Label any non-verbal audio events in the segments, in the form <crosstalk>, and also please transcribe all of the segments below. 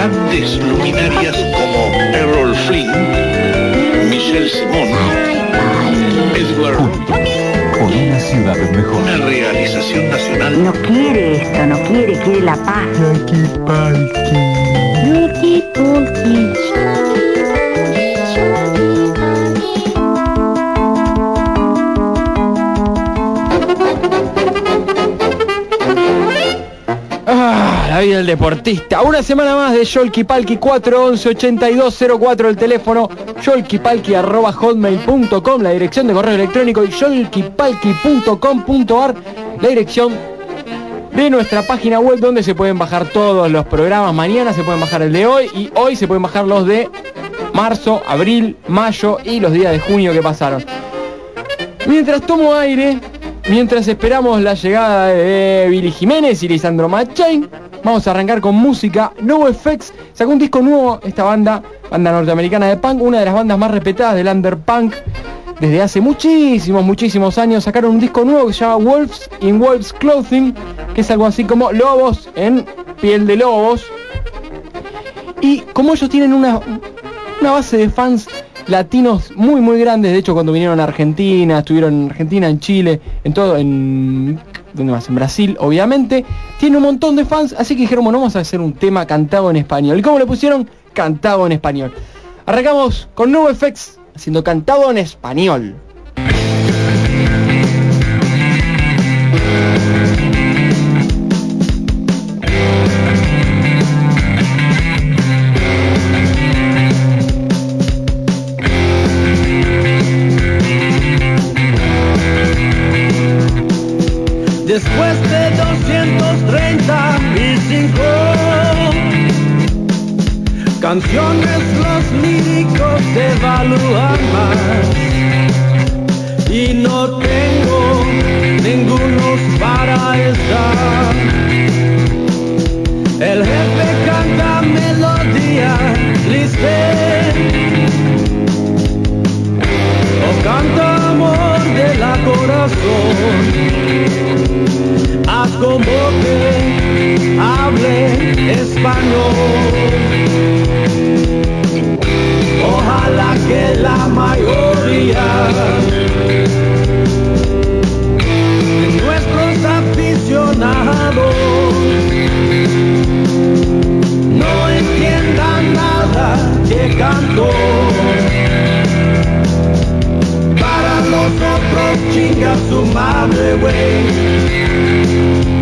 grandes luminarias como Errol Flynn, Michelle Simon, Edward Por una ciudad mejor. una realización nacional No quiere esto, no quiere, quiere la paz. Vida del deportista. Una semana más de Yolki Palki 411-8204 el teléfono, yolkipalki arroba hotmail.com, la dirección de correo electrónico y yolkipalki.com.ar, la dirección de nuestra página web donde se pueden bajar todos los programas. Mañana se pueden bajar el de hoy y hoy se pueden bajar los de marzo, abril, mayo y los días de junio que pasaron. Mientras tomo aire, mientras esperamos la llegada de Billy Jiménez y Lisandro Machain, vamos a arrancar con música. No FX sacó un disco nuevo, esta banda, banda norteamericana de punk, una de las bandas más respetadas del underpunk desde hace muchísimos, muchísimos años. Sacaron un disco nuevo que se llama Wolves in Wolves Clothing, que es algo así como lobos en piel de lobos. Y como ellos tienen una, una base de fans latinos muy muy grandes, de hecho cuando vinieron a Argentina, estuvieron en Argentina, en Chile, en todo, en ¿dónde más? En Brasil, obviamente, tiene un montón de fans, así que dijeron, bueno, vamos a hacer un tema cantado en español. ¿Y cómo le pusieron? Cantado en español. Arrancamos con NoFX haciendo cantado en español. Después de 235 canciones, los líricos evalúan más. Y no tengo ningunos para estar. El jefe canta melodía triste. O canta amor de la corazón hable español. Ojalá que la mayoría de nuestros aficionados no entiendan nada que canto. Para nosotros chinga su madre, güey.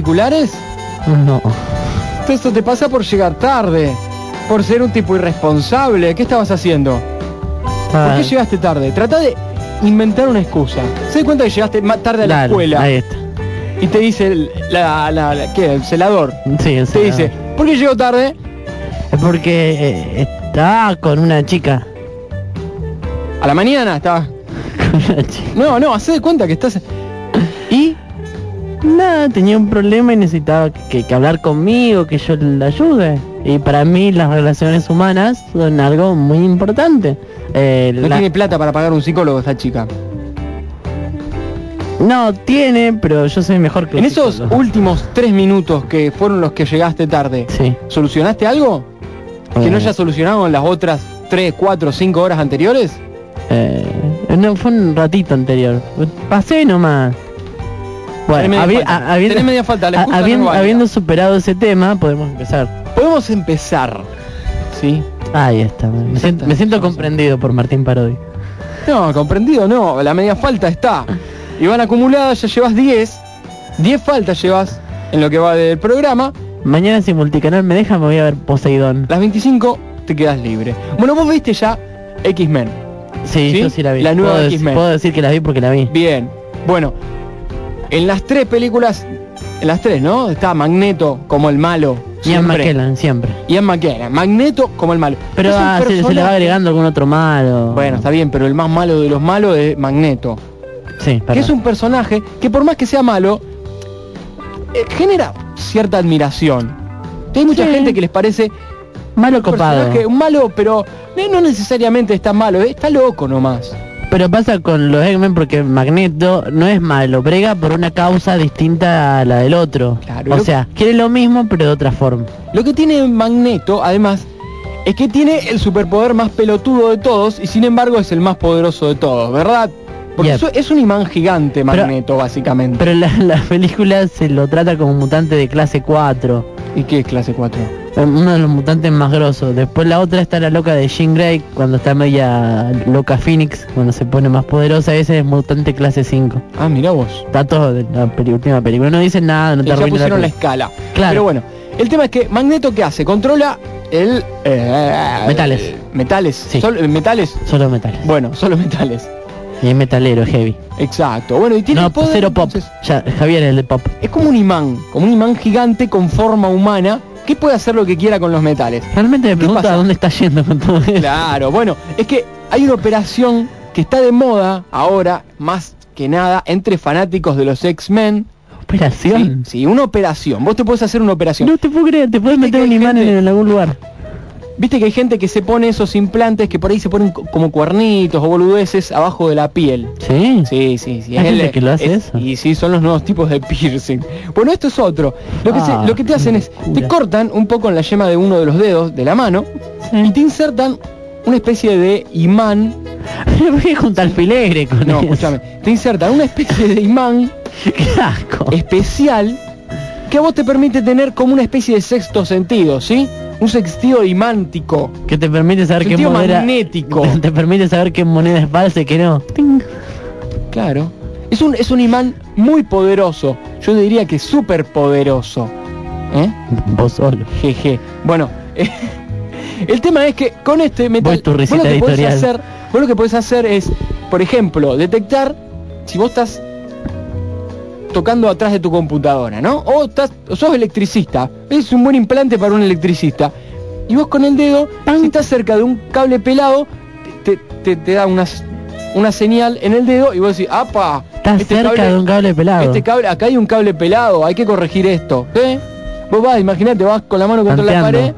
Auriculares? No. Esto te pasa por llegar tarde, por ser un tipo irresponsable. ¿Qué estabas haciendo? ¿Por Ah, qué llegaste tarde? Trata de inventar una excusa. Se da cuenta que llegaste más tarde a la dale, escuela Ahí está. y te dice el, la, la- la- ¿qué? el celador. Sí, o Te sea, dice, ¿por qué llegó tarde? Es porque eh, estaba con una chica. A la mañana estaba. <laughs> Con una chica. No, no, haz de cuenta que estás. Nada, tenía un problema y necesitaba que, que hablar conmigo, que yo la ayude. Y para mí las relaciones humanas son algo muy importante. Eh, No la- tiene plata para pagar un psicólogo esta chica. no tiene, pero yo soy mejor que En esos psicólogo. últimos tres minutos que fueron los que llegaste tarde, Sí. ¿solucionaste algo? ¿Que no Eh, haya solucionado en las otras tres, cuatro, cinco horas anteriores? eh, no, fue un ratito anterior. Pasé nomás. Bueno, media habi- falta. habiendo, media falta, no superado ese tema, podemos empezar. Podemos empezar. ¿Sí? Ahí está. Me, siento, Exacto. me siento comprendido por Martín Parodi. No, comprendido no. La media falta está. Y van acumuladas, ya llevas 10. 10 faltas llevas en lo que va del programa. Mañana si multicanal me deja me voy a ver Poseidón. Las 25 te quedas libre. Bueno, vos viste ya X-Men. Sí, ¿Sí? yo sí la vi. La nueva X-Men. puedo decir que la vi porque la vi. Bien. Bueno, en las tres películas, en las tres, ¿no? Está Magneto como el malo. Ian. McKellen, siempre. Ian McKellen. Magneto como el malo. Pero ah, se, se le va agregando algún otro malo. Bueno, está bien, pero el más malo de los malos es Magneto. Sí, Que es un personaje que por más que sea malo, eh, genera cierta admiración. Hay mucha Sí. gente que les parece malo un copado. un malo, pero no necesariamente está malo, eh, está loco nomás. Pero pasa con los X-Men porque Magneto no es malo, brega por una causa distinta a la del otro. Claro, o lo- sea, quiere lo mismo pero de otra forma. Lo que tiene Magneto, además, es que tiene el superpoder más pelotudo de todos y sin embargo es el más poderoso de todos, ¿verdad? Porque Yep. es un imán gigante, Pero- Magneto, básicamente. Pero la, la película se lo trata como un mutante de clase 4. ¿Y qué es clase 4? Eh, Uno de los mutantes más grosos. Después la otra está la loca de Jean Grey, cuando está media loca Phoenix, cuando se pone más poderosa. Ese es mutante clase 5. Ah, mira vos. Está todo de la última película. No dicen nada, no Y te ya la pusieron la escala. Claro. Pero bueno, el tema es que Magneto ¿qué hace? Controla el... eh, Metales. Metales. Sí. Solo- metales. Solo metales. Bueno, solo metales. Y es metalero, heavy. Exacto. Bueno, y tiene No, poder, cero pop. entonces, Ya, Javier es el de pop. es como un imán, como un imán gigante con forma humana que puede hacer lo que quiera con los metales. Realmente me pregunto pasa? dónde está yendo con todo esto. Claro, bueno, es que hay una operación que está de moda ahora, más que nada, entre fanáticos de los X-Men. Sí, Operación. sí, una operación. Vos te puedes hacer una operación. No te puedo creer, te puedes Viste meter un imán gente- en, en algún lugar. Viste que hay gente que se pone esos implantes que por ahí se ponen co- como cuernitos o boludeces abajo de la piel. Sí. Sí, sí, sí. Hay es gente el- que lo hace es- eso. Y sí, son los nuevos tipos de piercing. Bueno, esto es otro. Lo que, se- Ah, lo que te hacen es, te cortan un poco en la yema de uno de los dedos de la mano y te insertan una especie de imán. <laughs> ¿Por qué junta alfilegre con No, escúchame. Te insertan una especie de imán <laughs> Qué asco. especial que a vos te permite tener como una especie de sexto sentido, ¿sí? Un sentido imántico. Que te permite saber qué moneda... magnético. <laughs> Te permite saber qué moneda es falsa y qué no. Ting. Claro. Es un, es un imán muy poderoso. Yo diría que súper poderoso. ¿Eh? Vos solo. Jeje. Bueno, <laughs> el tema es que con este metal, vos lo que podés hacer, vos lo que podés hacer es, por ejemplo, detectar si vos estás tocando atrás de tu computadora, ¿no? O, estás, o sos electricista. Es un buen implante para un electricista. Y vos con el dedo, si estás cerca de un cable pelado, te, te- te da una, una señal en el dedo y vos decís, ¡apa! Estás este cerca cable- de un cable pelado. este cable, acá hay un cable pelado, hay que corregir esto. ¿eh? Vos vas, imagínate, vas con la mano contra la Tanteando. pared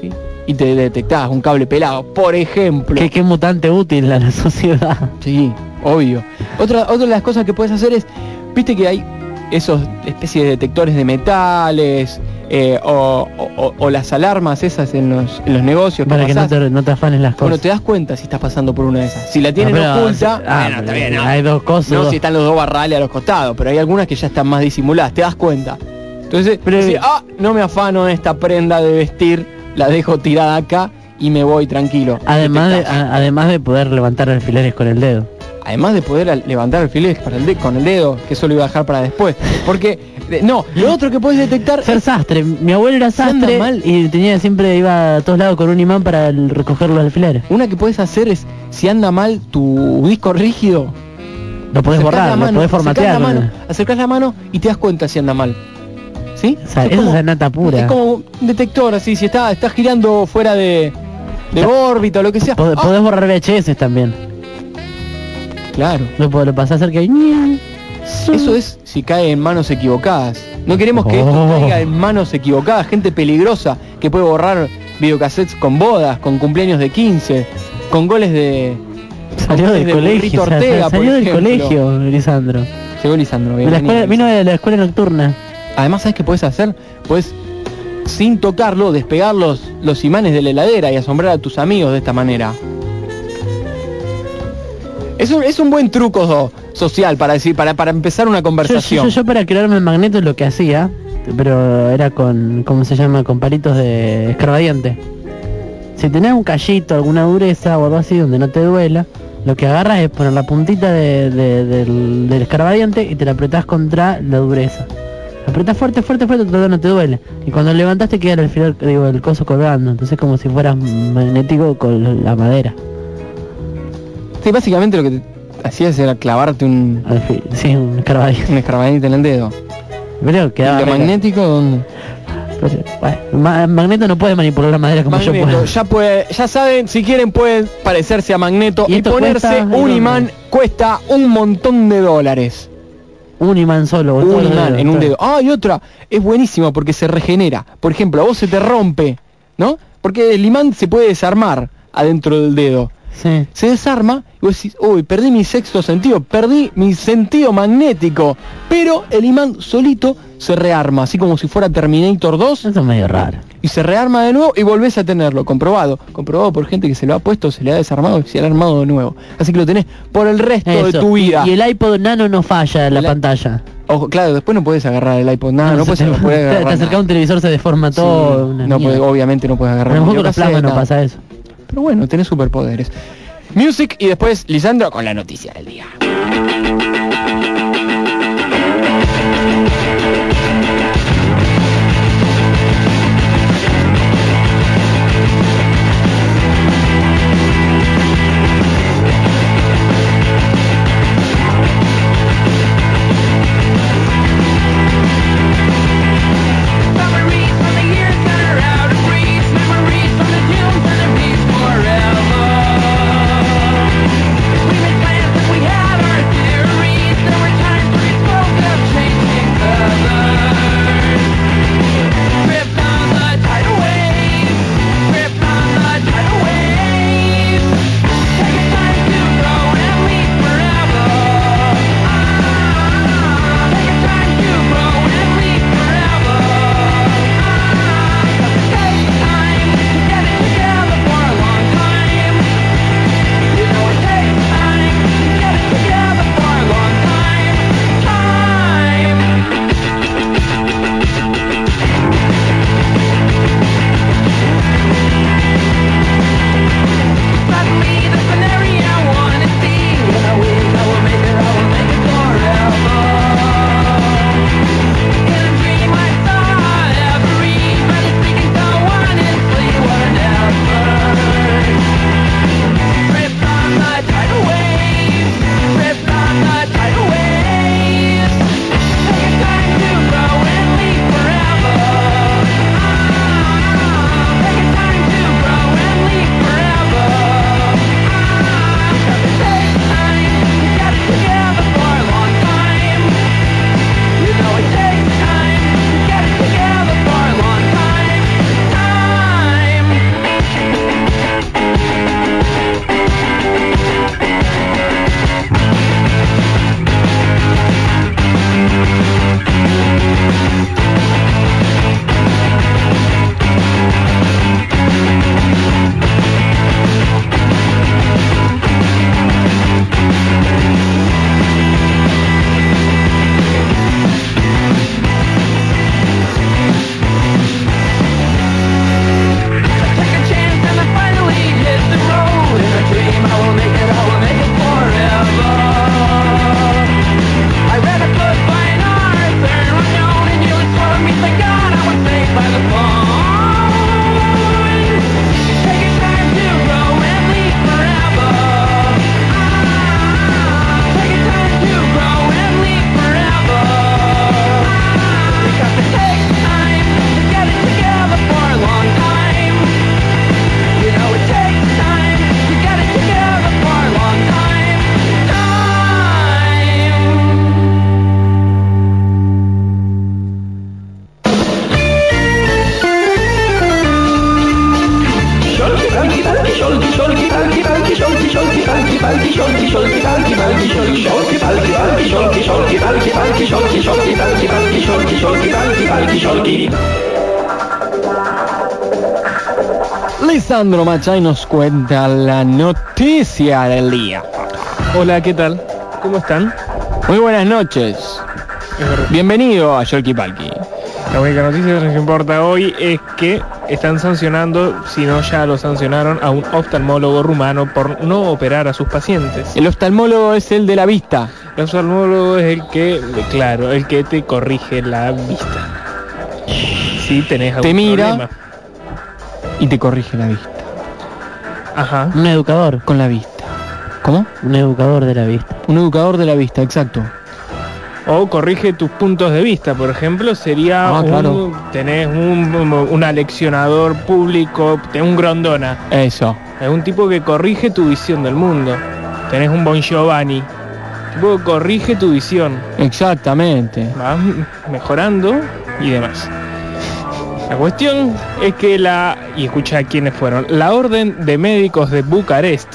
¿sí? y te detectás un cable pelado, por ejemplo. ¿Qué, qué mutante útil a la <laughs> sociedad. Sí, obvio. Otra, otra de las cosas que puedes hacer es, viste que hay esos especies de detectores de metales eh, o, o- o las alarmas esas en los, en los negocios que Para que no te, no te afanes las Bueno, cosas. te das cuenta si estás pasando por una de esas. Si la tienen No, pero- oculta, ah, bueno, está bien, no. Hay dos cosas. No, dos- si están los dos barrales a los costados, pero hay algunas que ya están más disimuladas, te das cuenta. Entonces, Pero- decís, ah, no me afano de esta prenda de vestir, la dejo tirada acá y me voy tranquilo. Además de, a- además de poder levantar alfileres con el dedo. Además de poder levantar alfileres para el de- con el dedo, que eso lo iba a dejar para después. Porque, no, lo otro que puedes detectar Ser sastre. Mi abuelo era sastre mal. y tenía siempre iba a todos lados con un imán para el- recoger los alfileres. Una que puedes hacer es, si anda mal tu disco rígido, Lo podés borrar, la lo podés acercás formatear. la mano, ¿no? acercás la mano y te das cuenta si anda mal. ¿Sí? O sea, Es eso como- es nata pura. Es como un detector así, si está, está girando fuera de, órbita o lo que sea. Pod- ¡Ah! Podés borrar VHS también. Claro. Lo, po- lo pasás cerca y... Eso es si cae en manos equivocadas. No queremos que esto Oh. caiga en manos equivocadas, gente peligrosa que puede borrar videocassettes con bodas, con cumpleaños de 15, con goles de Salió goles del de colegio. Burrito o sea, Ortega, salió del colegio, Lisandro. Llegó Lisandro, la escuela, vino de la escuela nocturna. Además, ¿sabes qué puedes hacer? Puedes, sin tocarlo, despegar los, los imanes de la heladera y asombrar a tus amigos de esta manera. Es un, es un buen truco so- social para decir, para, para empezar una Yo, conversación. yo, yo para crearme el magneto lo que hacía, pero era con, ¿cómo se llama? Con palitos de escarbadiente. Si tenés un callito, alguna dureza o algo así donde no te duela, lo que agarras es poner la puntita de- de- del, del escarbadiente y te la apretás contra la dureza. La apretás fuerte, fuerte, fuerte, todavía no te duele. Y cuando levantaste queda el alfiler, digo, el coso colgando. Entonces como si fueras magnético con la madera. Sí, básicamente lo que te hacías era clavarte un, fin, Sí, un escarbadiente. un escarbadiente en el dedo. Pero ¿Y quedaba... lo re- magnético dónde? pero, bueno, Ma- Magneto no puede manipular la madera como yo puedo. ya puede, ya saben, si quieren pueden parecerse a Magneto ¿Y y, ponerse cuesta? un ¿Y imán cuesta un montón de dólares. Un imán solo. Un imán dedos, en un dedo. Ah, y otra, es buenísima porque se regenera. Por ejemplo, a vos se te rompe, ¿no? Porque el imán se puede desarmar adentro del dedo. Sí. Se desarma y vos decís, uy, perdí mi sexto sentido, perdí mi sentido magnético. Pero el imán solito se rearma, así como si fuera Terminator 2 Eso es medio raro. y se rearma de nuevo y volvés a tenerlo, comprobado, comprobado por gente que se lo ha puesto, se le ha desarmado y se le ha armado de nuevo. Así que lo tenés por el resto de tu vida. Y el iPod Nano no falla en la pantalla. Ojo, claro, después no puedes agarrar el iPod, nada, no, no puedes te- agarrar <laughs> te acerca nada. un televisor, se deforma todo. no puede- obviamente no puedes a agarrar lo un mejor con los plasmas no pasa eso. Pero bueno, tenés superpoderes. Music y después Lisandro con la noticia del día. Lisandro Machay nos cuenta la noticia del día. Hola, ¿qué tal? ¿Cómo están? Muy buenas noches. Bienvenido a Yolki Palki. La única noticia que nos importa hoy es que están sancionando, si no ya lo sancionaron, a un oftalmólogo rumano por no operar a sus pacientes. El oftalmólogo es el de la vista. El oftalmólogo es el que, claro, el que te corrige la vista. Si tenés algún Te mira. problema. y te corrige la vista. Ajá. Un educador. Con la vista. ¿Cómo? Un educador de la vista. Un educador de la vista, exacto. O corrige tus puntos de vista, por ejemplo, sería Ah, un, claro. tenés un, un aleccionador público, tenés un grondona, Eso. es un tipo que corrige tu visión del mundo. Tenés un Bon Giovanni, tipo que corrige tu visión, Exactamente. vas mejorando y demás. La cuestión es que la, y escucha quiénes fueron, la Orden de Médicos de Bucarest,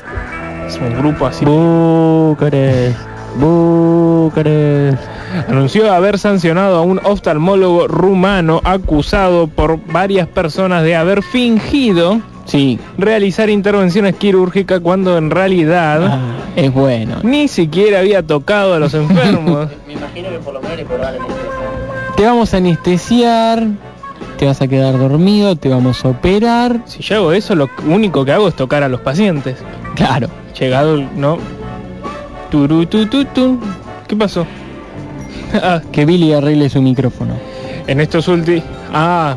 es un grupo así, Bucarest. Bucarest. anunció haber sancionado a un oftalmólogo rumano acusado por varias personas de haber fingido Sí. realizar intervenciones quirúrgicas cuando en realidad Ah, es bueno. ni siquiera había tocado a los <laughs> enfermos. Me imagino que por lo menos le Te vamos a anestesiar, te vas a quedar dormido, te vamos a operar. si yo hago eso, lo único que hago es tocar a los pacientes. Claro. Llegado, ¿no? Turu, tu, tu, tu. ¿Qué pasó? <laughs> Ah, Que Billy arregle su micrófono. en estos últimos... Ah,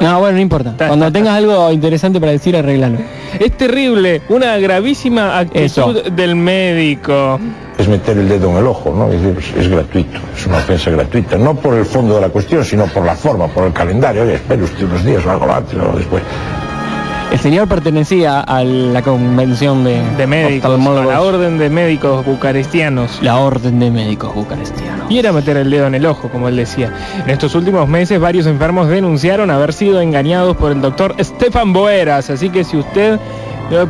No, bueno, no importa. Cuando tengas algo interesante para decir, arreglalo. es terrible, una gravísima actitud Eso. del médico. Es meter el dedo en el ojo, ¿no? Es, decir, pues, es gratuito, es una ofensa gratuita, no por el fondo de la cuestión, sino por la forma, por el calendario. Oye, espere usted unos días o algo antes o después. El señor pertenecía a la convención de, De médicos, a la orden de médicos bucarestianos. La orden de médicos bucarestianos. Y era meter el dedo en el ojo, como él decía. En estos últimos meses, varios enfermos denunciaron haber sido engañados por el doctor Stefan Boeras. Así que si usted,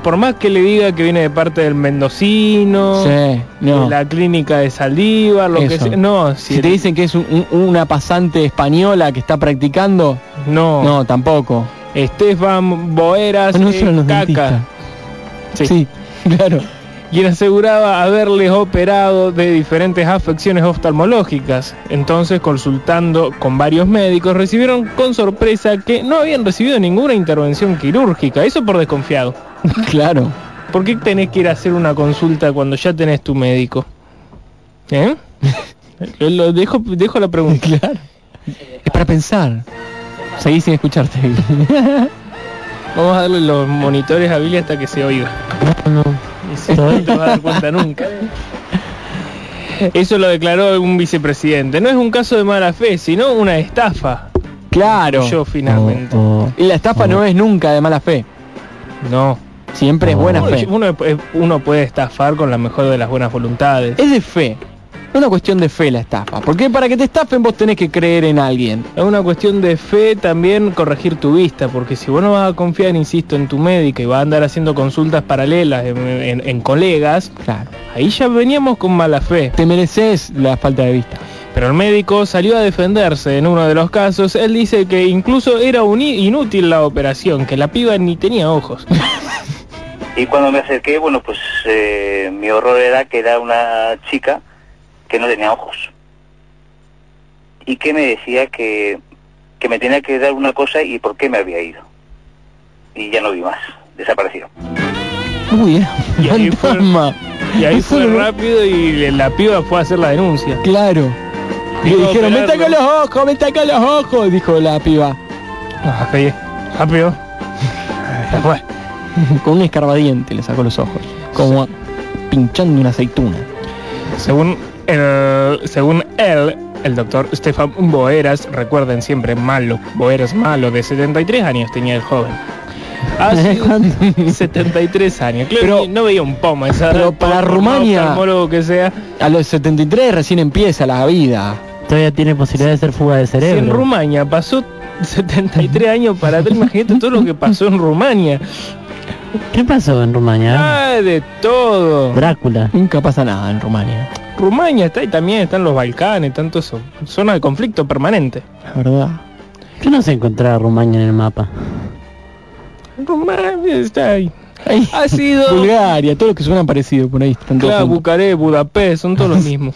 por más que le diga que viene de parte del mendocino, Sí, no. de la clínica de Saldívar, lo que sea, no, si, Si te dicen que es un- un- una pasante española que está practicando, no, no, tampoco. Estefan Boeras No los caca. Sí, <laughs> claro. Quien aseguraba haberles operado de diferentes afecciones oftalmológicas. Entonces, consultando con varios médicos, recibieron con sorpresa que no habían recibido ninguna intervención quirúrgica. Eso por desconfiado. <laughs> Claro. ¿Por qué tenés que ir a hacer una consulta cuando ya tenés tu médico? ¿Eh? Lo- <laughs> lo dejo, dejo la pregunta. <laughs> Claro. Es para pensar. Seguí sin escucharte. Vamos a darle los monitores a Billy hasta que se oiga. No, no. Si no te vas a dar cuenta nunca. Eso lo declaró un vicepresidente. No es un caso de mala fe, sino una estafa. Claro. Yo finalmente. Oh, oh. Y la estafa no es nunca de mala fe. No. Siempre es buena fe. Uno, uno puede estafar con la mejor de las buenas voluntades. Es de fe. Es una cuestión de fe la estafa. Porque para que te estafen vos tenés que creer en alguien. Es una cuestión de fe también corregir tu vista, porque si vos no vas a confiar, insisto, en tu médica y vas a andar haciendo consultas paralelas en, en- en colegas, Claro. ahí ya veníamos con mala fe. Te mereces la falta de vista. Pero el médico salió a defenderse en uno de los casos. Él dice que incluso era inútil la operación, que la piba ni tenía ojos. <laughs> Y cuando me acerqué, bueno, pues eh, mi horror era que era una chica que no tenía ojos. Y que me decía que, que me tenía que dar una cosa y por qué me había ido. Y ya no vi más. Desapareció. Uy, Y ahí fue-. Y ahí fue rápido y la piba fue a hacer la denuncia. Claro. Y le Dijo, dijeron, me operarlo". taca los ojos, me taca los ojos, dijo la piba. Ah, rápido. <laughs> Con un escarbadiente le sacó los ojos. Como pinchando una aceituna. Según, el, según él, el doctor Stefan Boeras, recuerden siempre malo, Boeras malo, de 73 años tenía el joven. Sí, <laughs> 73 años. Claro, Pero- no veía un pomo esa pero para Rumania- que sea. A los 73 recién empieza la vida. Todavía tiene posibilidad de ser fuga de Si en cerebro. Rumania pasó 73 <laughs> años para atrás, imagínate todo lo que pasó en Rumania. ¿Qué pasó en Rumania? Ah, de todo. Drácula. Nunca pasa nada en Rumania. Rumania está y también están los Balcanes, tanto eso. Zona de conflicto permanente. La verdad. Yo no sé encontrar Rumania en el mapa. Rumania está ahí. Ha sido... Bulgaria, todo lo que suena parecido por ahí. Están todos Claro. Bucarest, Budapest, son todos los <laughs> mismos.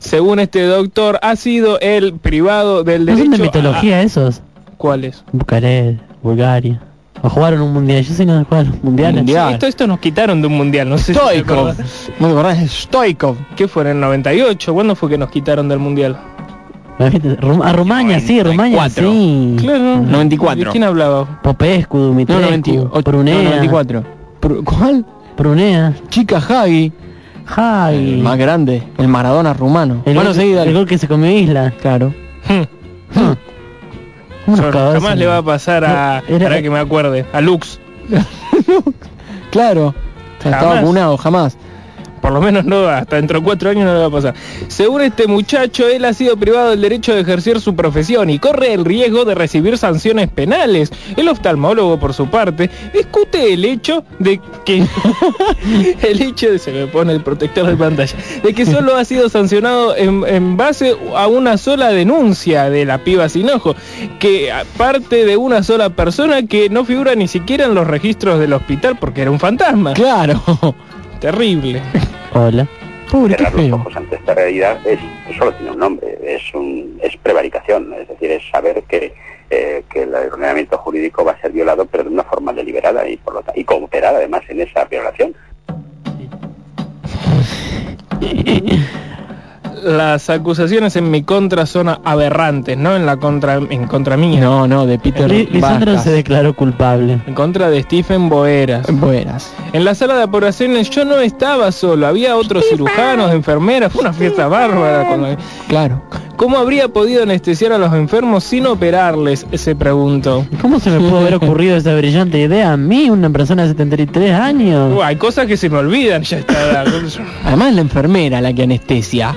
Según este doctor, ha sido el privado del ¿No derecho son de mitología esos? a... ¿Cuál es? Bucarest, Bulgaria. ¿O jugaron un mundial? Yo sé no jugaron mundiales. Mundial. Esto, esto nos quitaron de un mundial, no sé si Stoikov. acordás. ¿No te acordás? Stoikov. ¿Qué fue en el 98? ¿Cuándo fue que nos quitaron del mundial? Rum- A Rumania, sí, Rumania, 94. sí. Claro. 94. ¿De quién hablaba? Popescu, No, Dumitrescu, 98. Prunea. No, 94. Pru- ¿Cuál? Prunea. Chica Hagi, Jai. el más grande, el Maradona rumano. El, bueno, gol, seguí, dale. el gol que se comió Isla. Claro. Hmm. Yo- cagazos. jamás le va a pasar a... Era- para que me acuerde. A Lux. <laughs> Claro. Está Jamás. vacunado, jamás. Por lo menos no, hasta dentro de cuatro años no le va a pasar. Según este muchacho, él ha sido privado del derecho de ejercer su profesión y corre el riesgo de recibir sanciones penales. El oftalmólogo, por su parte, discute el hecho de que... <laughs> el hecho de... Se me pone el protector de pantalla. De que solo ha sido sancionado en, en base a una sola denuncia de la piba sin ojo. Que aparte de una sola persona que no figura ni siquiera en los registros del hospital porque era un fantasma. Claro. Terrible. <laughs> Hola. Pobre, qué cerrar los feo. ojos ante esta realidad es solo tiene un nombre, es un es prevaricación, es decir, es saber que eh, que el ordenamiento jurídico va a ser violado, pero de una forma deliberada y por lo y cooperar además en esa violación. <laughs> Las acusaciones en mi contra son aberrantes, no en la contra en contra mía. No, no, de Peter Li- Lisandro se declaró culpable. En contra de Stephen Boeras. Buenas. En la sala de apuraciones yo no estaba solo, había otros cirujanos, enfermeras, fue una fiesta bárbara. con la- Claro. ¿Cómo habría podido anestesiar a los enfermos sin operarles? Se preguntó. ¿Cómo se me pudo haber <laughs> ocurrido esa brillante idea a mí, una persona de 73 años? Hay cosas que se me olvidan ya está. <laughs> Además la enfermera la que anestesia.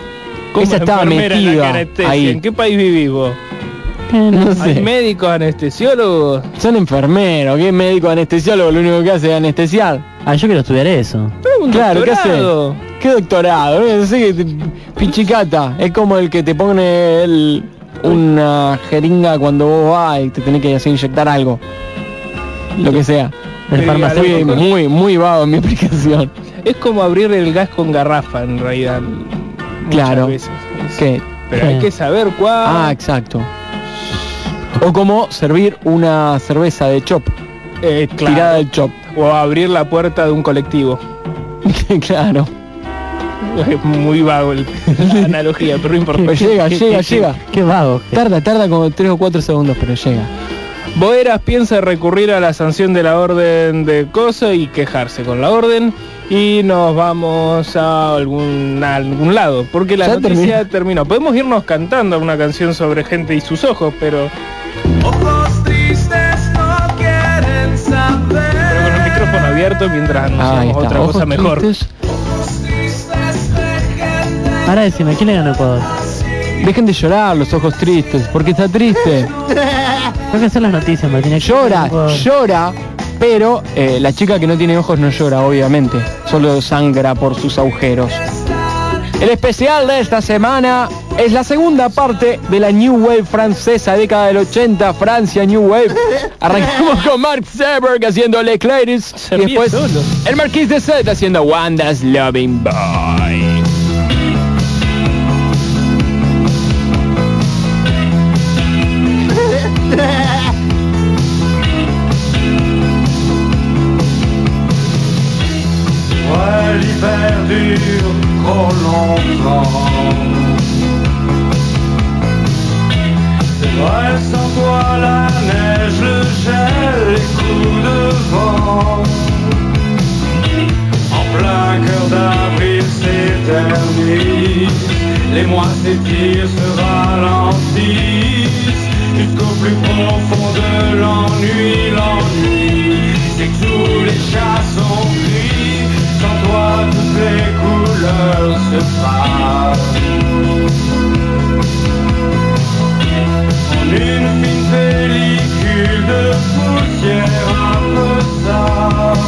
¿Cómo Esa estaba metida ahí. ¿En qué país vivís vos? Eh, no ¿Hay sé. médicos anestesiólogos? Son enfermeros, ¿qué médico anestesiólogo? Lo único que hace es anestesiar. Ah, yo quiero estudiar eso. Un Claro, ¿qué hace? doctorado. ¿Qué doctorado? No sé, qué- pichicata. Es como el que te pone el- una jeringa cuando vos vas y te tenés que hacer inyectar algo. Lo que sea. El farmacéutico. muy, muy vago en mi <laughs> explicación. Es como abrir el gas con garrafa en realidad. Claro. veces. Es- ¿Qué? Pero hay que saber cuál. Ah, exacto. O como servir una cerveza de chop, Eh, claro. tirada del chop. O abrir la puerta de un colectivo. <laughs> claro. Es muy vago el- la analogía, pero no importa. Llega, Qué- llega, <laughs> qué- llega. Qué vago. Tarda, tarda como 3 o 4 segundos, pero llega. Boeras piensa recurrir a la sanción de la orden de cosa y quejarse con la orden y nos vamos a algún, a algún lado, porque la Ya noticia terminó. Podemos irnos cantando una canción sobre gente y sus ojos, pero... Ojos tristes no quieren saber. Pero con el micrófono abierto mientras anunciamos otra Ojos cosa mejor. tristes. Ahora decime, ¿quién le ganó a Ecuador? Dejen de llorar los ojos tristes, porque está triste. <laughs> Tengo que hacer las noticias, Martín. ¿Quién Llora, llora, pero eh, la chica que no tiene ojos no llora, obviamente. Solo sangra por sus agujeros. El especial de esta semana es la segunda parte de la New Wave francesa, década del 80, Francia New Wave. Arrancamos con Mark Zuckerberg haciendo Les Clairs Se y después el Marquis de Sade haciendo Wanda's Loving Boy. Trop longtemps. C'est vrai, sans toi, la neige, le gel, les coups de vent. En plein cœur d'avril s'éternise, les mois s'étirent, se ralentissent, jusqu'au plus profond de l'ennui, l'ennui. C'est que tous les chats sont couleurs se passent. En une fine pellicule de poussière sale.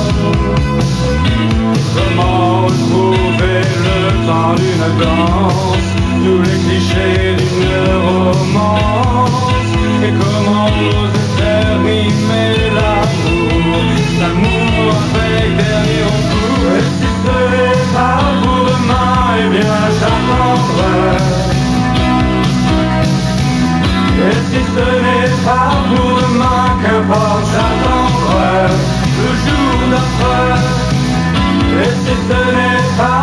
Comment retrouver le temps d'une danse? Tous les clichés d'une romance Et comment oser faire l'amour? L'amour avec dernier bien j'attendrai Et si ce n'est pas pour demain Qu'importe j'attendrai Le jour d'après et si ce n'est pas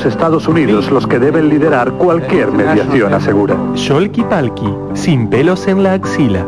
los Estados Unidos los que deben liderar cualquier mediación, asegura. Sholky Palki, sin pelos en la axila.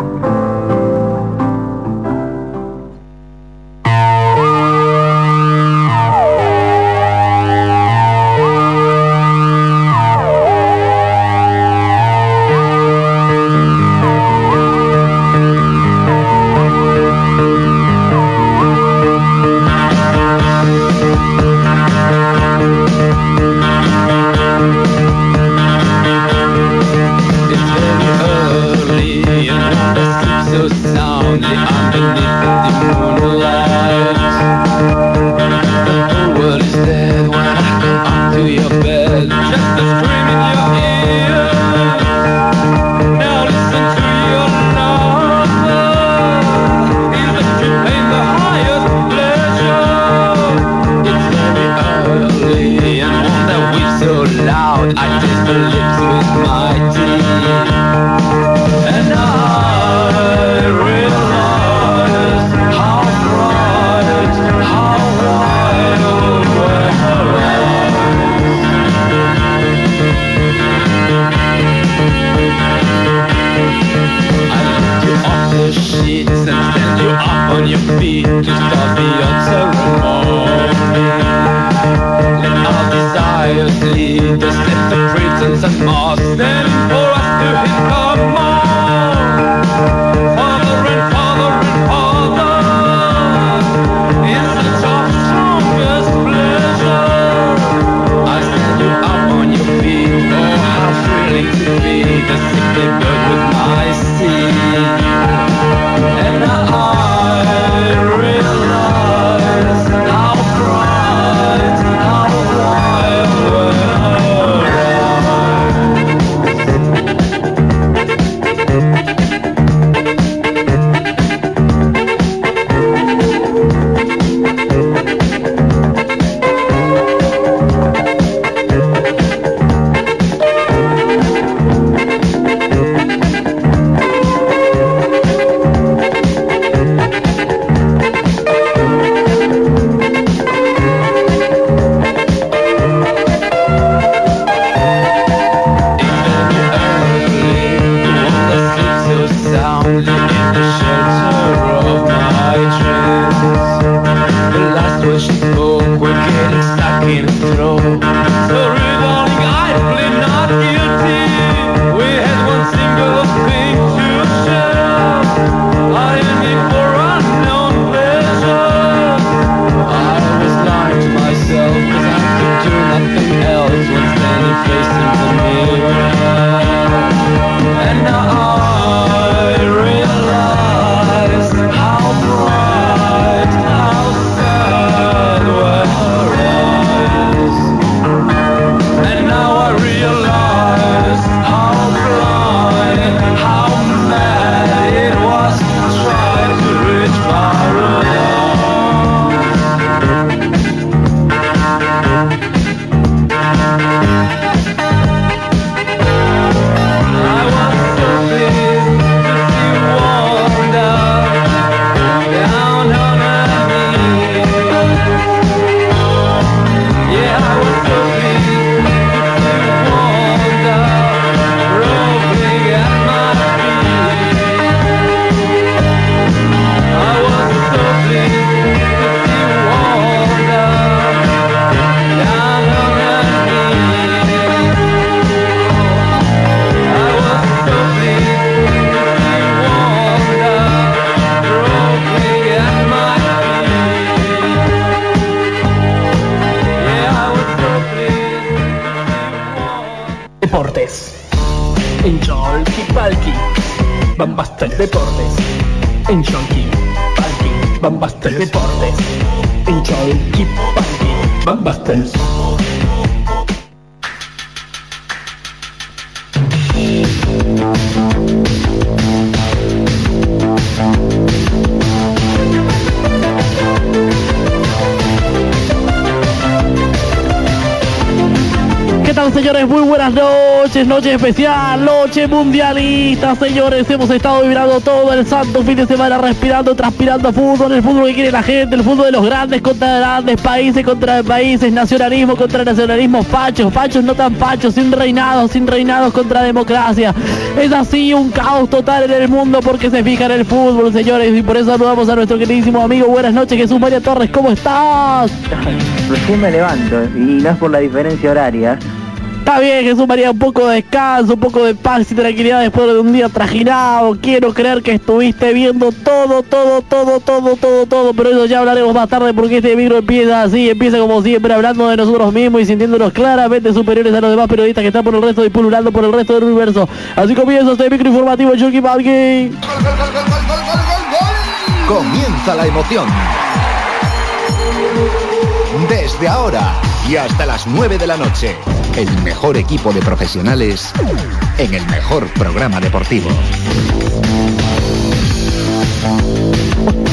Noche especial, noche mundialista, señores. Hemos estado vibrando todo el santo fin de semana, respirando, transpirando fútbol, el fútbol que quiere la gente, el fútbol de los grandes contra grandes, países contra países, nacionalismo contra nacionalismo, fachos, fachos no tan fachos, sin reinados, sin reinados contra democracia. Es así un caos total en el mundo porque se fija en el fútbol, señores, y por eso saludamos a nuestro queridísimo amigo. Buenas noches, Jesús María Torres, ¿cómo estás? <laughs> Recién me levanto y no es por la diferencia horaria. Está bien, Jesús María, un poco de descanso, un poco de paz y tranquilidad después de un día trajinado. Quiero creer que estuviste viendo todo, todo, todo, todo, todo, todo, pero eso ya hablaremos más tarde porque este micro empieza así, empieza como siempre, hablando de nosotros mismos y sintiéndonos claramente superiores a los demás periodistas que están por el resto y pululando por el resto del universo. Así comienza este micro informativo, Chucky Balki. Comienza la emoción. Desde ahora y hasta las 9 de la noche, el mejor equipo de profesionales en el mejor programa deportivo.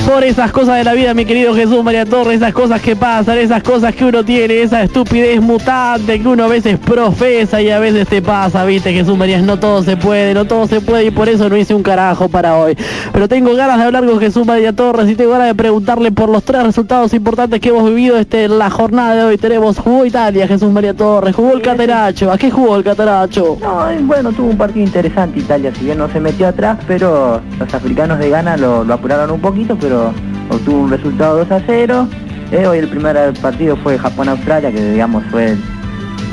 Por esas cosas de la vida, mi querido Jesús María Torres, esas cosas que pasan, esas cosas que uno tiene, esa estupidez mutante que uno a veces profesa y a veces te pasa, viste Jesús María, no todo se puede, no todo se puede y por eso no hice un carajo para hoy. Pero tengo ganas de hablar con Jesús María Torres y tengo ganas de preguntarle por los tres resultados importantes que hemos vivido este, en la jornada de hoy. Tenemos, jugó Italia, Jesús María Torres, jugó el Cateracho, ¿a qué jugó el Cateracho? No, bueno, tuvo un partido interesante Italia, si bien no se metió atrás, pero los africanos de Ghana lo, lo apuraron un poquito, pero obtuvo un resultado 2 a 0. Eh, hoy el primer partido fue Japón-Australia, que digamos fue el,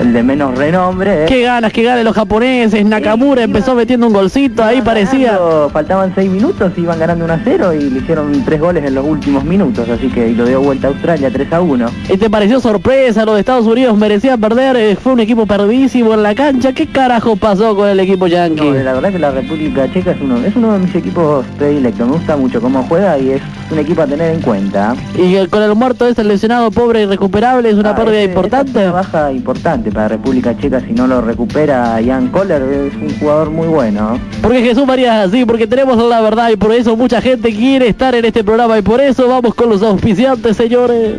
el de menos renombre. eh. Qué ganas, qué ganas los japoneses, Nakamura empezó metiendo un golcito, ahí parecía... Faltaban 6 minutos, iban ganando 1 a 0 y le hicieron 3 goles en los últimos minutos, así que lo dio vuelta a Australia 3 a 1. ¿Y te pareció sorpresa? Los de Estados Unidos merecían perder, eh, fue un equipo perdidísimo en la cancha. ¿Qué carajo pasó con el equipo yankee? No, la verdad que la República Checa es uno, es uno de mis equipos predilectos, me gusta mucho cómo juega y es un equipo a tener en cuenta. Y eh, con el muerto ese lesionado pobre y recuperable es una Ah, pérdida ese- importante. es una baja importante para República Checa si no lo recupera Jan Koller, es un jugador muy bueno. Porque Jesús María es así, porque tenemos la verdad y por eso mucha gente quiere estar en este programa y por eso vamos con los auspiciantes, señores.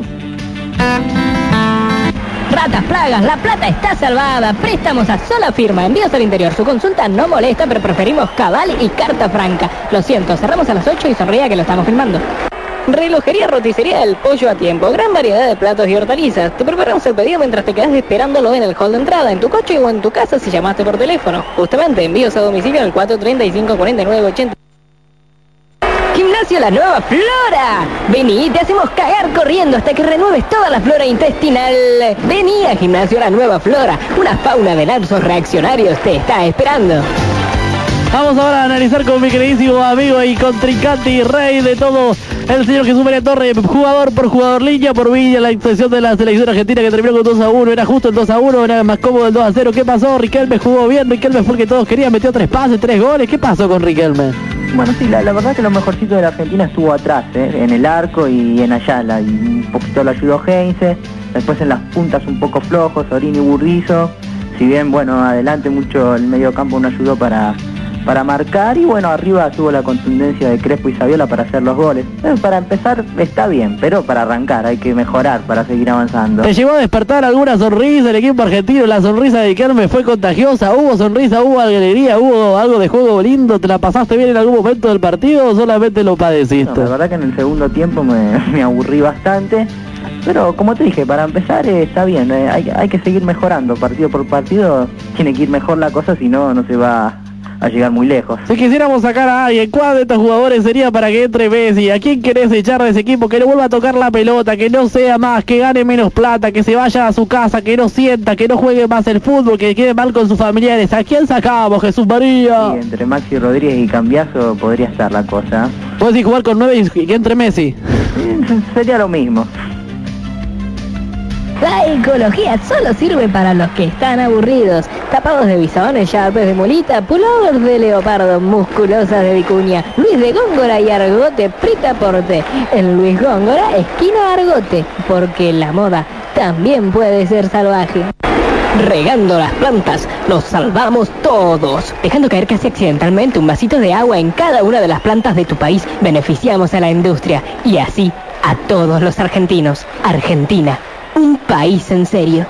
Ratas, plagas, la plata está salvada. Préstamos a sola firma. Envíos al interior. Su consulta no molesta, pero preferimos cabal y carta franca. Lo siento, cerramos a las 8 y sonría que lo estamos filmando. Relojería Roticería del Pollo a Tiempo. Gran variedad de platos y hortalizas. Te preparamos el pedido mientras te quedas esperándolo en el hall de entrada, en tu coche o en tu casa si llamaste por teléfono. Justamente, envíos a domicilio al 435 49 80. Gimnasio La Nueva Flora. Vení, te hacemos cagar corriendo hasta que renueves toda la flora intestinal. Vení a Gimnasio La Nueva Flora. Una fauna de lapsos reaccionarios te está esperando. Vamos ahora a analizar con mi queridísimo amigo y contrincante y rey de todo, el señor Jesús María Torre, jugador por jugador, línea por línea, la excepción de la selección argentina que terminó con 2 a 1, era justo el 2 a 1, era más cómodo el 2 a 0. ¿Qué pasó? Riquelme jugó bien, Riquelme fue el que todos querían, metió tres pases, tres goles. ¿Qué pasó con Riquelme? Bueno, sí, la, la verdad que lo mejorcito de la Argentina estuvo atrás, ¿eh? en el arco y en Ayala, y un poquito lo ayudó Heinze, después en las puntas un poco flojos, Orini y Burrizo, si bien, bueno, adelante mucho el medio campo no ayudó para, para marcar, y bueno, arriba tuvo la contundencia de Crespo y Saviola para hacer los goles. Eh, para empezar está bien, pero para arrancar hay que mejorar para seguir avanzando. ¿Te llevó a despertar alguna sonrisa el equipo argentino? La sonrisa de Riquelme fue contagiosa, hubo sonrisa, hubo alegría, hubo algo de juego lindo, ¿te la pasaste bien en algún momento del partido o solamente lo No, padeciste? la verdad que en el segundo tiempo me, <laughs> me aburrí bastante. Pero como te dije, para empezar eh, está bien, eh, hay, hay que seguir mejorando partido por partido. Tiene que ir mejor la cosa, si no, no se va a llegar muy lejos. Si quisiéramos sacar a alguien, ¿cuál de estos jugadores sería para que entre Messi? ¿A quién querés echar de ese equipo? Que no vuelva a tocar la pelota, que no sea más, que gane menos plata, que se vaya a su casa, que no sienta, que no juegue más el fútbol, que quede mal con sus familiares. ¿A quién sacamos, Jesús María? Y entre Maxi Rodríguez y Cambiazo podría estar la cosa. Puedes jugar con nueve y que entre Messi. Eh, Sería lo mismo. La ecología solo sirve para los que están aburridos. Tapados de bisones, chapes de mulita, pullovers de leopardo, musculosas de vicuña, Luis de Góngora y Argote Prita Porte. En Luis Góngora, esquina Argote, porque la moda también puede ser salvaje. Regando las plantas, nos salvamos todos. Dejando caer casi accidentalmente un vasito de agua en cada una de las plantas de tu país, beneficiamos a la industria y así a todos los argentinos. Argentina, un país en serio.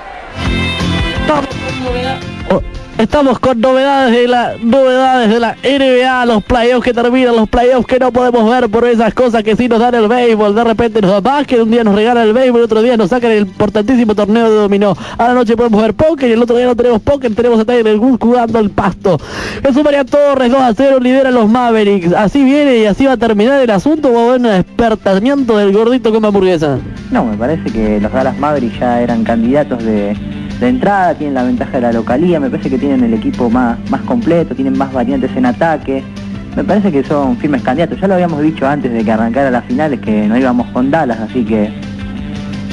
Estamos con novedades de la novedades de la NBA, los playoffs que terminan, los playoffs que no podemos ver por esas cosas que sí nos dan el béisbol. De repente nos da básquet, un día nos regalan el béisbol, otro día nos sacan el importantísimo torneo de dominó. A la noche podemos ver póker y el otro día no tenemos póker, tenemos a Tiger Woods jugando el pasto. Jesús María Torres 2 a 0 lidera los Mavericks. Así viene y así va a terminar el asunto. Va a haber un despertamiento del gordito como hamburguesa. No, me parece que los Dallas Mavericks ya eran candidatos de, de entrada, tienen la ventaja de la localía, me parece que tienen el equipo más, más completo, tienen más variantes en ataque. Me parece que son firmes candidatos. Ya lo habíamos dicho antes de que arrancara las finales que no íbamos con Dallas, así que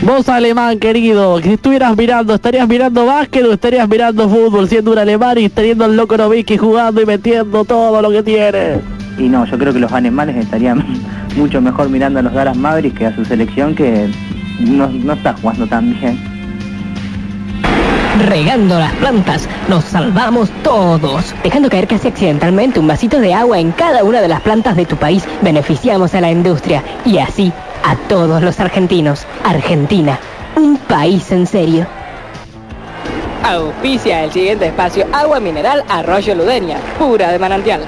Vos alemán querido, que si estuvieras mirando, ¿estarías mirando básquet o estarías mirando fútbol siendo un alemán y teniendo al loco Novicki jugando y metiendo todo lo que tiene? Y no, yo creo que los alemanes estarían <laughs> mucho mejor mirando a los Dallas Mavericks que a su selección que no, no está jugando tan bien. Regando las plantas, nos salvamos todos. Dejando caer casi accidentalmente un vasito de agua en cada una de las plantas de tu país, beneficiamos a la industria y así a todos los argentinos. Argentina, un país en serio. Auspicia el siguiente espacio Agua Mineral Arroyo Ludeña, pura de manantial.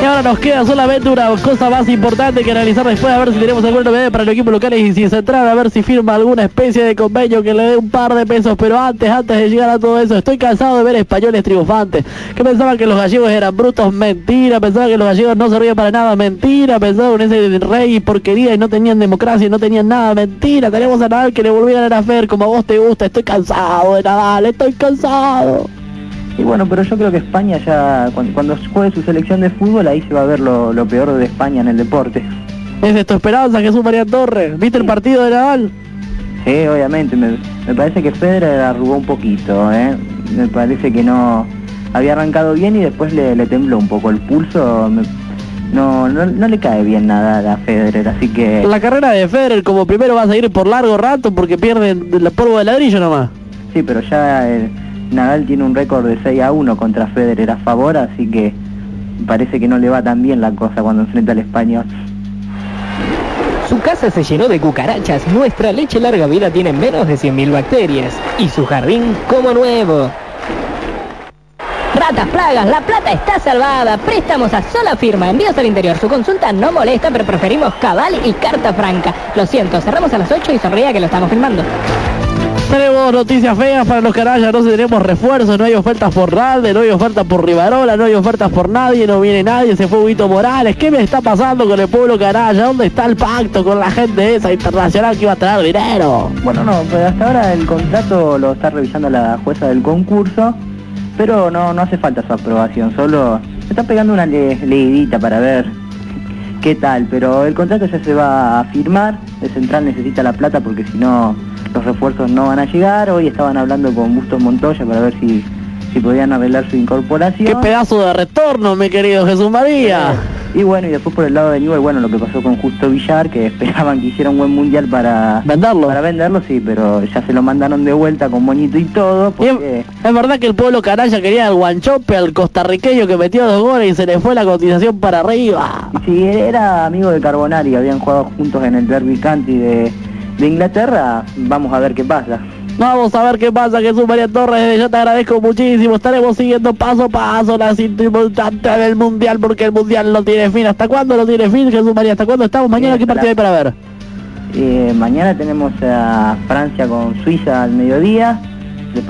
Y ahora nos queda solamente una cosa más importante que analizar después, a ver si tenemos alguna novedad para el equipo local y si se entra a ver si firma alguna especie de convenio que le dé un par de pesos. Pero antes, antes de llegar a todo eso, estoy cansado de ver españoles triunfantes. Que pensaban que los gallegos eran brutos, mentira. Pensaban que los gallegos no servían para nada, mentira. Pensaban en ese rey y porquería y no tenían democracia y no tenían nada, mentira. Tenemos a Nadal que le volvieran a Fer como a vos te gusta. Estoy cansado de Nadal, estoy cansado. Y bueno, pero yo creo que España ya, cuando, cuando juegue su selección de fútbol, ahí se va a ver lo, lo peor de España en el deporte. Es de tu esperanza, Jesús María Torres. ¿Viste el partido de Nadal? Sí, obviamente, me, me parece que Federer arrugó un poquito, ¿eh? Me parece que no... Había arrancado bien y después le, le tembló un poco el pulso. me- no, no, no le cae bien nada a Federer, así que... La carrera de Federer como primero va a seguir por largo rato porque pierden el polvo de ladrillo nomás. Sí, pero ya eh, Nadal tiene un récord de 6 a 1 contra Federer a favor, así que parece que no le va tan bien la cosa cuando enfrenta al español. Su casa se llenó de cucarachas, nuestra leche larga vida tiene menos de 100.000 bacterias y su jardín como nuevo. Ratas, plagas, la plata está salvada. Préstamos a sola firma, envíos al interior. Su consulta no molesta, pero preferimos cabal y carta franca. Lo siento, cerramos a las 8 y sonría que lo estamos filmando. Tenemos noticias feas para los canallas, no tenemos refuerzos, no hay ofertas por Ralde, no hay ofertas por Rivarola, no hay ofertas por nadie, no viene nadie, se fue Huguito Morales. ¿Qué me está pasando con el pueblo canalla? ¿Dónde está el pacto con la gente esa internacional que iba a traer dinero? Bueno, no, pues hasta ahora el contrato lo está revisando la jueza del concurso, pero no, no hace falta su aprobación, solo está pegando una le- leidita para ver qué tal, pero el contrato ya se va a firmar, el central necesita la plata porque si no los refuerzos no van a llegar, hoy estaban hablando con Bustos Montoya para ver si, si podían arreglar su incorporación. ¡Qué pedazo de retorno, mi querido Jesús María! Y bueno, y después por el lado de Newell, bueno, lo que pasó con Justo Villar, que <laughs> esperaban que hiciera un buen mundial para venderlo. Para venderlo, sí, pero ya se lo mandaron de vuelta con moñito y todo, porque Es verdad que el pueblo canalla quería al guanchope, al costarriqueño que metió dos goles y se le fue la cotización para arriba. si era amigo de Carbonari, habían jugado juntos en el Derby County de, de Inglaterra, vamos a ver qué pasa. Vamos a ver qué pasa, Jesús María Torres. Yo te agradezco muchísimo. Estaremos siguiendo paso a paso la cinta importante del Mundial porque el Mundial no tiene fin. ¿Hasta cuándo no tiene fin, Jesús María? ¿Hasta cuándo estamos? Mañana, ¿qué partido hay para ver? Eh, mañana tenemos a Francia con Suiza al mediodía.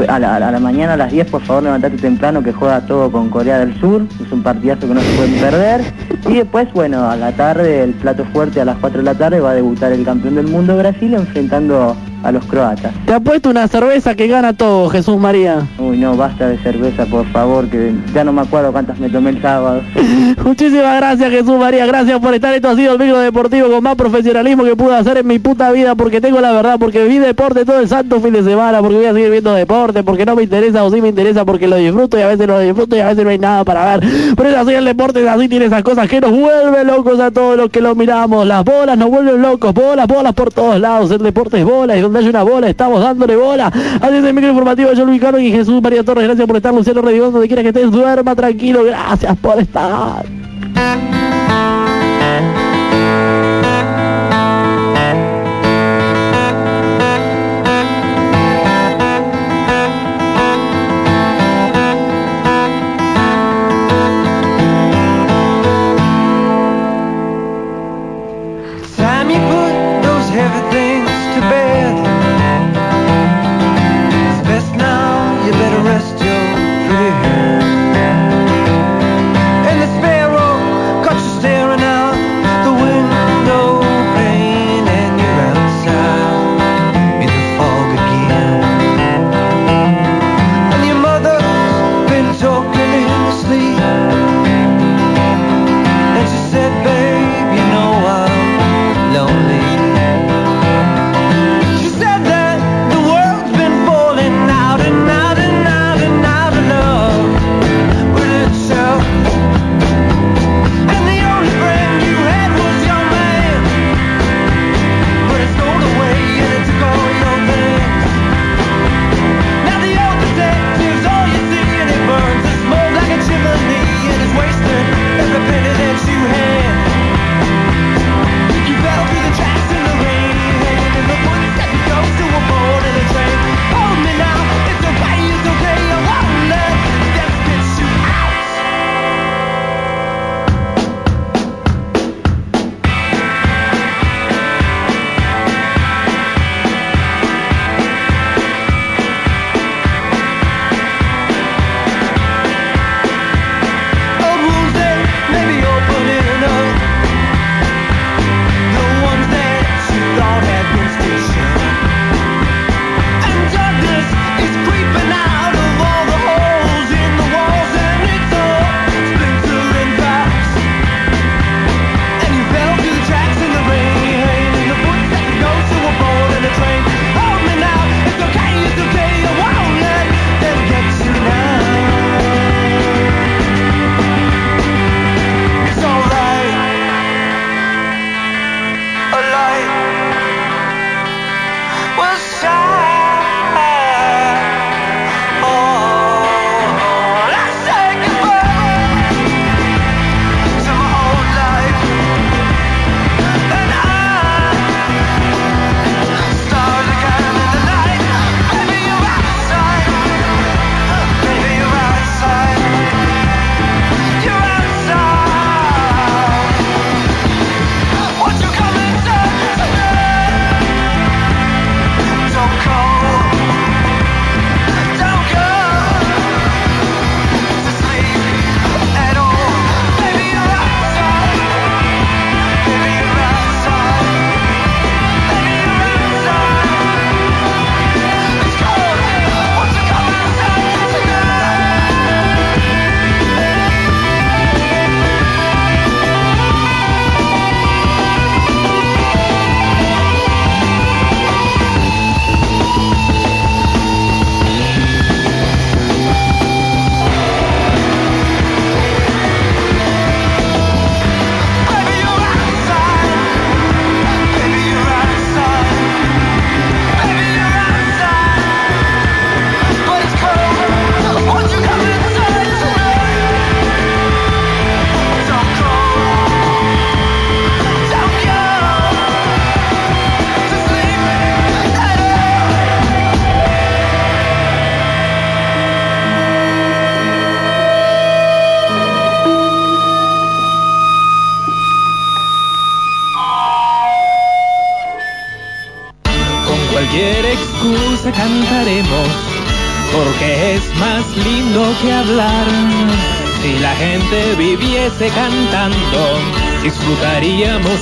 A, la, a la mañana a las 10, por favor, levantate temprano que juega todo con Corea del Sur. Es un partidazo que no se pueden perder. Y después, bueno, a la tarde, el plato fuerte a las 4 de la tarde va a debutar el campeón del mundo Brasil enfrentando a los croatas. Te apuesto una cerveza que gana todo, Jesús María. Uy, no, basta de cerveza, por favor, que ya no me acuerdo cuántas me tomé el sábado. <laughs> Muchísimas gracias Jesús María, gracias por estar. Esto ha sido el micro deportivo con más profesionalismo que pude hacer en mi puta vida porque tengo la verdad, porque vi deporte todo el santo fin de semana, porque voy a seguir viendo deporte, porque no me interesa o sí me interesa porque lo disfruto y a veces lo disfruto y a veces no hay nada para ver. Pero es así el deporte, es así tiene esas cosas que nos vuelve locos a todos los que lo miramos. Las bolas nos vuelven locos, bolas, bolas por todos lados. El deporte es bola y hay una bola estamos dándole bola. Es el micro informativo, yo Luis Carlos y Jesús María Torres. Gracias por estar, Luciano Redigón, donde quiera que estés, duerma tranquilo. Gracias por estar.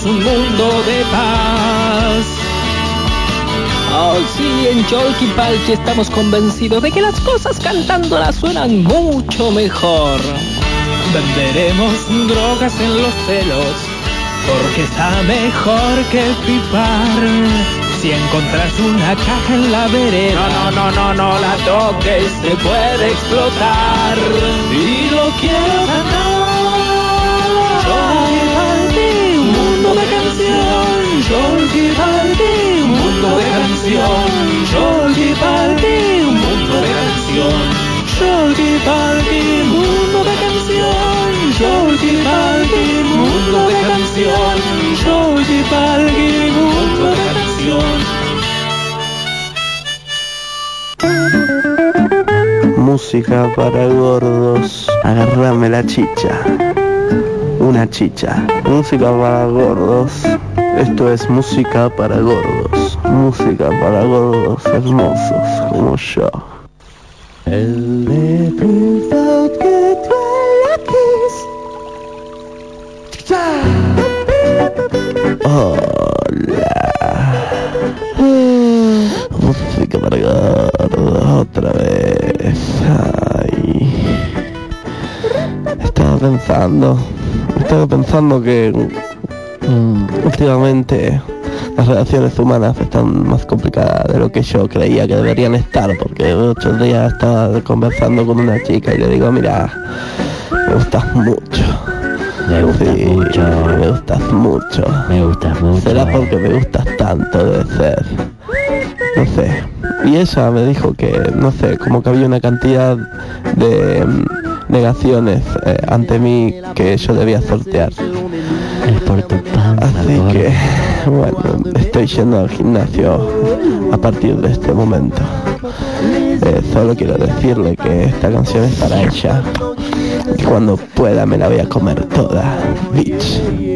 Un mundo de paz. Oh, sí, en Jolky Palki estamos convencidos de que las cosas cantándolas suenan mucho mejor. Venderemos drogas en los celos, porque está mejor que pipar. Si encontras una caja en la vereda, no, no, no, no, no la toques, se puede explotar. Y lo quiero ganar. Canción. Jolky Palki, un mundo de canción. Jolky Palki, un mundo de canción. Jolky Palki, mundo de canción. Jolky Palki, mundo de canción. Jolky Palki, mundo de canción. Música para gordos. Agarrame la chicha. Una chicha. Música para gordos. Esto es música para gordos. Música para gordos hermosos como yo. Hola. Música para gordos otra vez. Ay. Estaba pensando, estaba pensando que mm, últimamente las relaciones humanas están más complicadas de lo que yo creía que deberían estar, porque otros días estaba conversando con una chica y le digo, mira, me gustas mucho. Me gustas mucho. Me gustas mucho. Me gustas mucho. Será porque me gustas tanto, debe ser. No sé. Y ella me dijo que, no sé, como que había una cantidad de mm, negaciones eh, ante mí que yo debía sortear. Así que, bueno, estoy yendo al gimnasio a partir de este momento. Eh, solo quiero decirle que esta canción es para ella. Y cuando pueda me la voy a comer toda, bitch.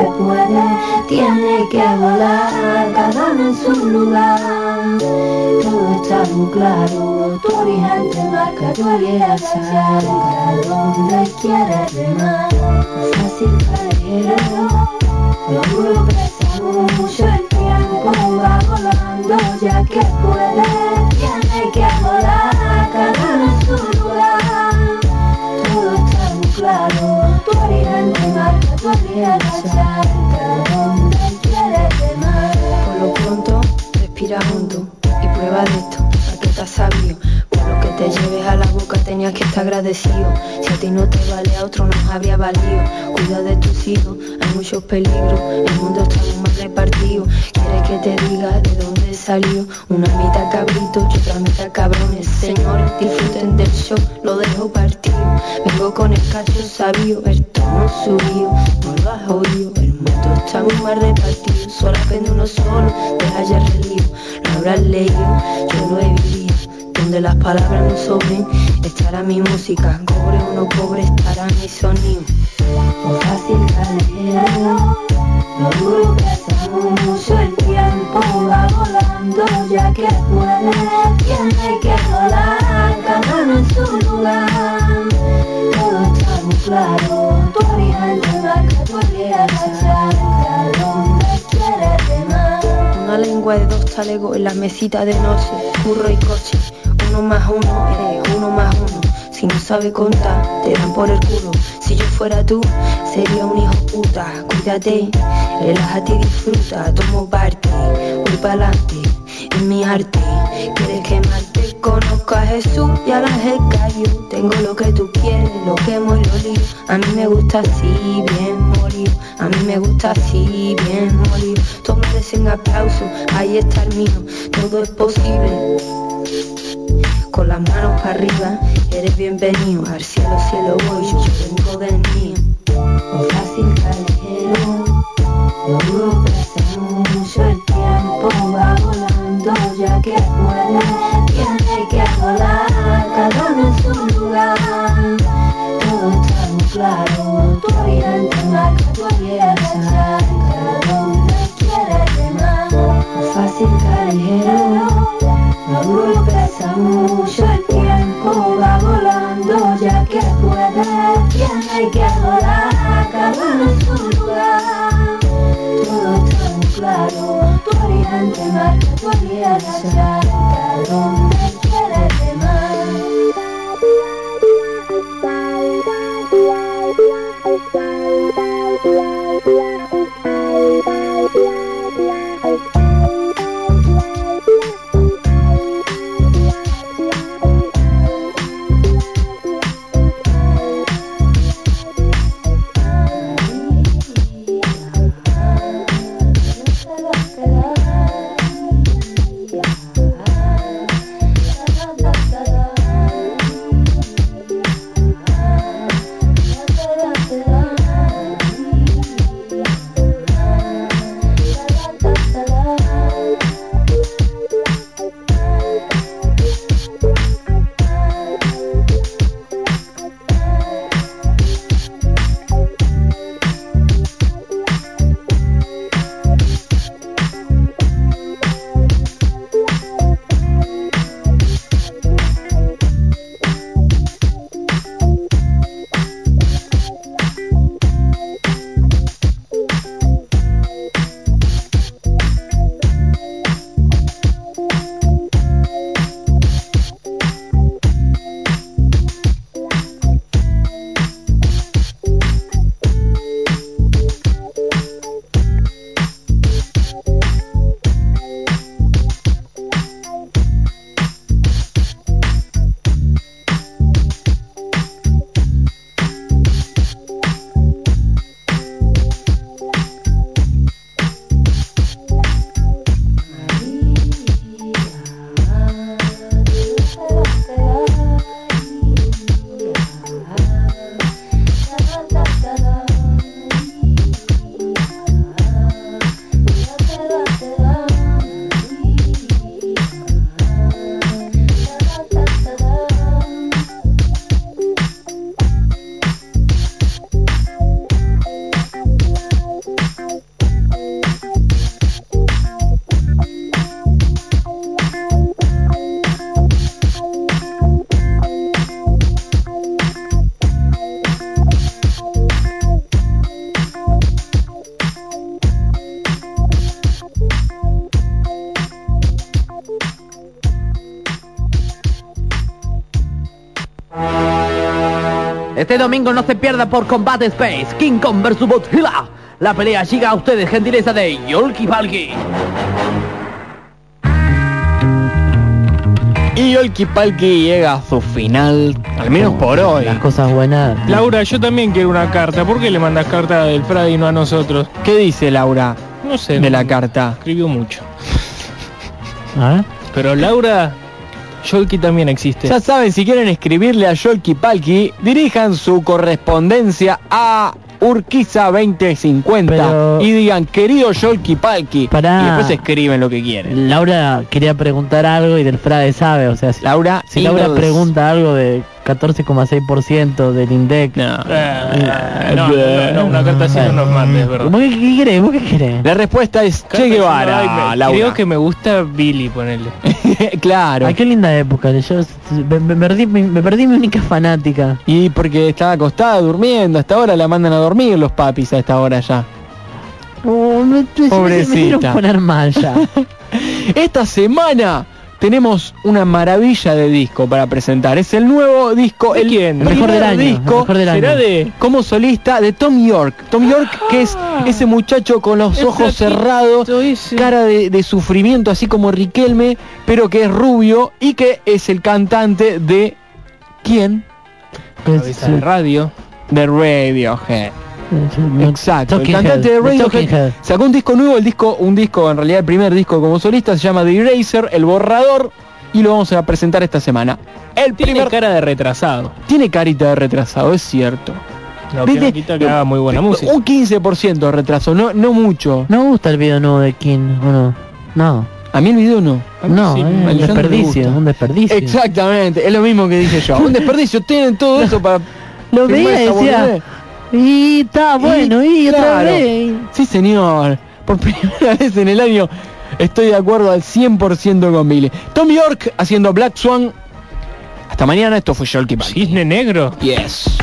Que puede, tiene que volar, cada uno en su lugar. Todo está muy claro, tu origen te marca tu alianza, para donde quieres remar. Fácil callejero, lo duro pesa mucho, el tiempo va volando, ya que puede, estar agradecido. Si a ti no te vale, a otro nos habría valido. Cuida de tus hijos, hay muchos peligros. El mundo está muy mal repartido. ¿Quieres que te diga de dónde salió? Una mitad cabrito y otra mitad cabrones. Señores, disfruten del show, lo dejo partido. Vengo con el cacho sabio, el tono subido. No lo has el mundo está muy mal repartido. Solo aprende uno solo, deja ya el relío. Lo habrás leído, yo lo he vivido. Donde las palabras no sobren, estará mi música. Cobre o no cobre, estará mi sonido. fácil callejero, lo duro pesa mucho, el tiempo va volando, ya que puede, tiene que volar, cada uno en su lugar. Todo está muy claro, tu origen te marca tu alianza, para donde quieres remar. Una lengua de dos talegos en la mesita de noche, curro y coche. Uno más uno es uno más uno. Si no sabe contar, te dan por el culo. Si yo fuera tú, sería un hijo puta. Cuídate, relájate y disfruta. Tomo parte, voy pa'lante, en mi arte. Quieres quemarte, conozco a Jesús y a la gallo. Tengo lo que tú quieres, lo quemo y lo lío. A mí me gusta así, bien molido. A mí me gusta así, bien molido. Todos merecen aplauso, ahí está el mío. Todo es posible con las manos para arriba, eres bienvenido. Al cielo, cielo voy, yo, vengo del mío. O fácil callejero, lo duro Tu oriente marca tu alianza Este domingo no se pierda por Combate Space, King Kong vs Godzilla. La pelea llega a ustedes, gentileza de Yolki Palki. Y Yolki Palki llega a su final, al menos por hoy. Las cosas buenas. Laura, yo también quiero una carta. ¿Por qué le mandas carta del Frade y no a nosotros? ¿Qué dice Laura No sé. de la carta? Escribió mucho. <laughs> ¿Ah? Pero Laura, Yolki también existe. Ya saben, si quieren escribirle a Yolki Palki, dirijan su correspondencia a Urquiza 2050 Pero- y digan, querido Yolki Palki, Pará. y después escriben lo que quieren. Laura quería preguntar algo y del Frade sabe, o sea, si, Laura, si Laura pregunta algo de 14,6% del INDEC. No. Eh, no, no, no, una carta así no nos mandes, ¿verdad? ¿Vos qué, qué querés? ¿Vos qué querés? La respuesta es Che Guevara, "Ay, me- Laura. Creo que me gusta Billy, ponele. <laughs> claro. Ay, qué linda época. Yo me, me perdí, me, me perdí mi única fanática. Y porque estaba acostada durmiendo, hasta ahora la mandan a dormir los papis a esta hora ya. Oh, me, me- me- me Pobrecita. poner mal ya. <laughs> Esta semana tenemos una maravilla de disco para presentar. Es el nuevo disco, ¿De el mejor del año, disco mejor del ¿Será año. de como solista de Tom York. Tom York que es ese muchacho con los ojos cerrados, cara de, de sufrimiento así como Riquelme, pero que es rubio y que es el cantante de ¿quién? cabeza de radio? De Radiohead. Exacto, el Talking cantante Head, de Radiohead Head. sacó un disco nuevo, el disco, un disco, en realidad el primer disco como solista se llama The Eraser, el borrador, y lo vamos a presentar esta semana. El Tiene primer cara de retrasado. tiene carita de retrasado, es cierto. Que no quita que haga muy buena música. Un 15% de retraso, no, no mucho. No me gusta el video nuevo de King, ¿o no? No. A mí el video no. No, sí, eh, un desperdicio, un desperdicio. Exactamente, es lo mismo que dije yo. Un desperdicio, tienen todo eso para... Lo veía y esta decía, boludez. Y está bueno, y, otra claro. vez. Sí, señor. Por <laughs> primera vez en el año estoy de acuerdo al 100% con Billy. Tom York haciendo Black Swan. Hasta mañana, esto fue Sholky. Cisne negro. Yes.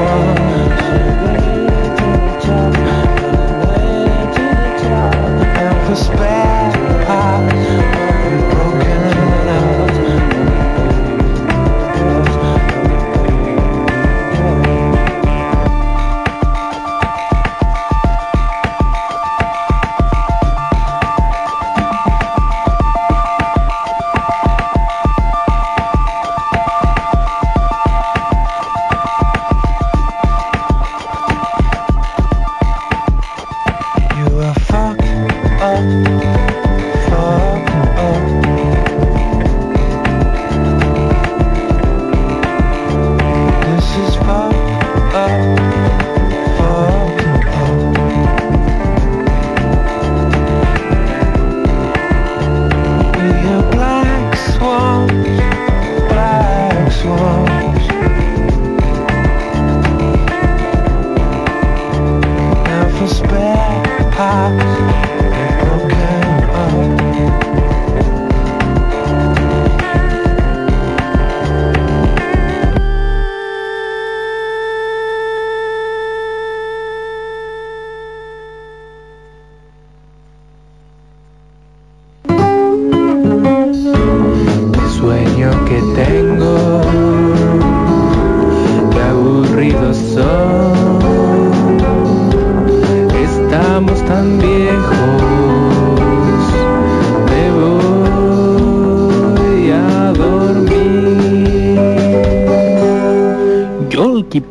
fois.